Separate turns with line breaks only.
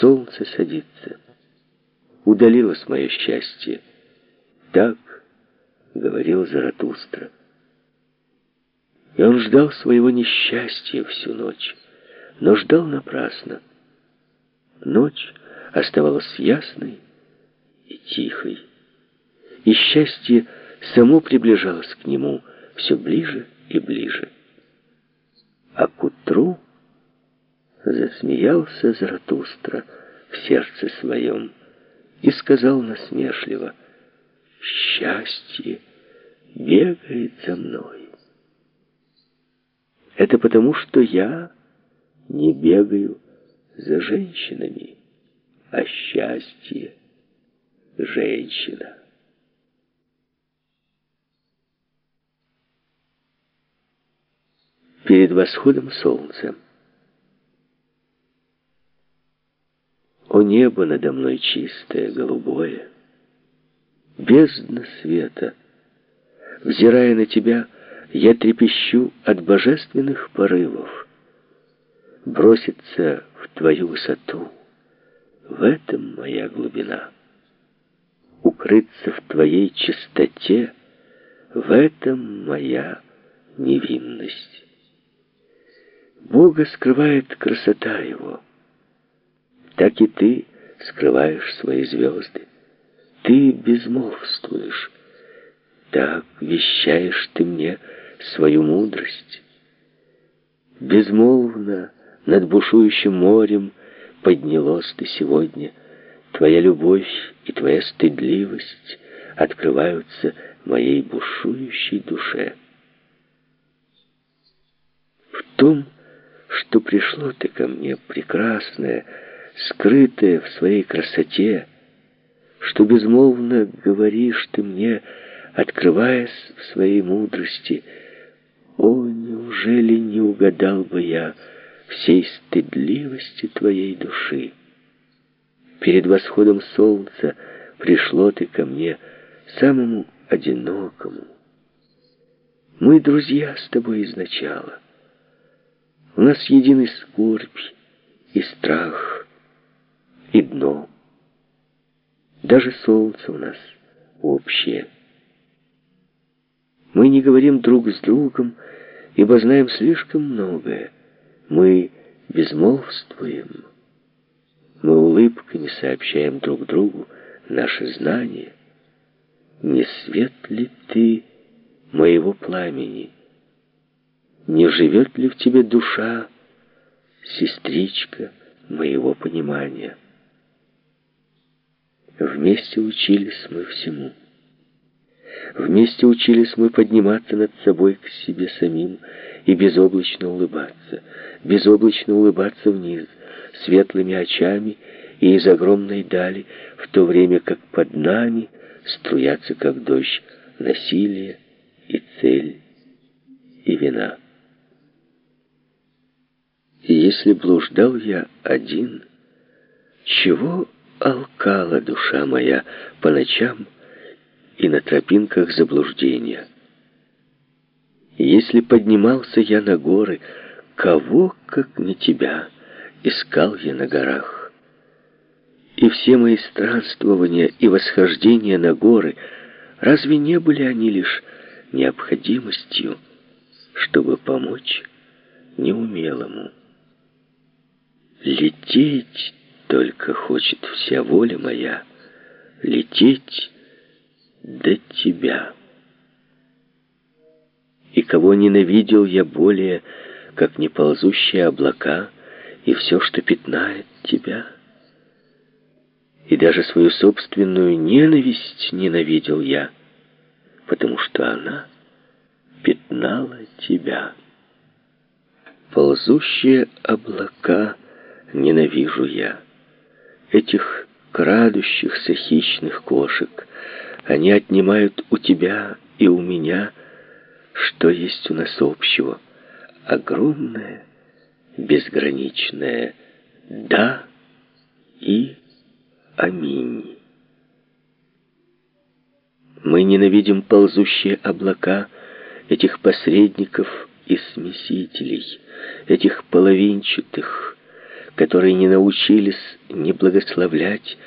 солнце садится. Удалилось мое счастье. Так говорил Заратустра. И он ждал своего несчастья всю ночь, но ждал напрасно. Ночь оставалась ясной и тихой, и счастье само приближалось к нему все ближе и ближе. А к утру засмеялся Заратустра в сердце своем и сказал насмешливо, «Счастье бегает за мной. Это потому, что я не бегаю за женщинами, а счастье — женщина». Перед восходом солнца О небо надо мной чистое, голубое, бездна света. Взирая на тебя, я трепещу от божественных порывов. Броситься в твою высоту, в этом моя глубина. Укрыться в твоей чистоте, в этом моя невинность. Бога скрывает красота Его — так и ты скрываешь свои звезды. Ты безмолвствуешь. Так вещаешь ты мне свою мудрость. Безмолвно над бушующим морем поднялось ты сегодня. Твоя любовь и твоя стыдливость открываются моей бушующей душе. В том, что пришло ты ко мне, прекрасная, скрытое в своей красоте, что безмолвно говоришь ты мне, открываясь в своей мудрости. О, неужели не угадал бы я всей стыдливости твоей души? Перед восходом солнца пришло ты ко мне, самому одинокому. Мы друзья с тобой изначала. У нас единый скорбь и страх, и дно. Даже солнце у нас общее. Мы не говорим друг с другом, ибо знаем слишком многое. Мы безмолвствуем. Мы улыбками сообщаем друг другу наши знания. Не свет ли ты моего пламени? Не живет ли в тебе душа, сестричка моего понимания? Вместе учились мы всему. Вместе учились мы подниматься над собой к себе самим и безоблачно улыбаться, безоблачно улыбаться вниз, светлыми очами и из огромной дали, в то время как под нами струятся, как дождь, насилие и цель и вина. И если блуждал я один, чего алкала душа моя по ночам и на тропинках заблуждения. Если поднимался я на горы, кого, как не тебя, искал я на горах? И все мои странствования и восхождения на горы, разве не были они лишь необходимостью, чтобы помочь неумелому? Лететь только хочет вся воля моя лететь до тебя. И кого ненавидел я более, как неползущие облака и все, что пятнает тебя. И даже свою собственную ненависть ненавидел я, потому что она пятнала тебя. Ползущие облака ненавижу я этих крадущихся хищных кошек. Они отнимают у тебя и у меня, что есть у нас общего. Огромное, безграничное «да» и «аминь». Мы ненавидим ползущие облака этих посредников и смесителей, этих половинчатых, которые не научились ни благословлять,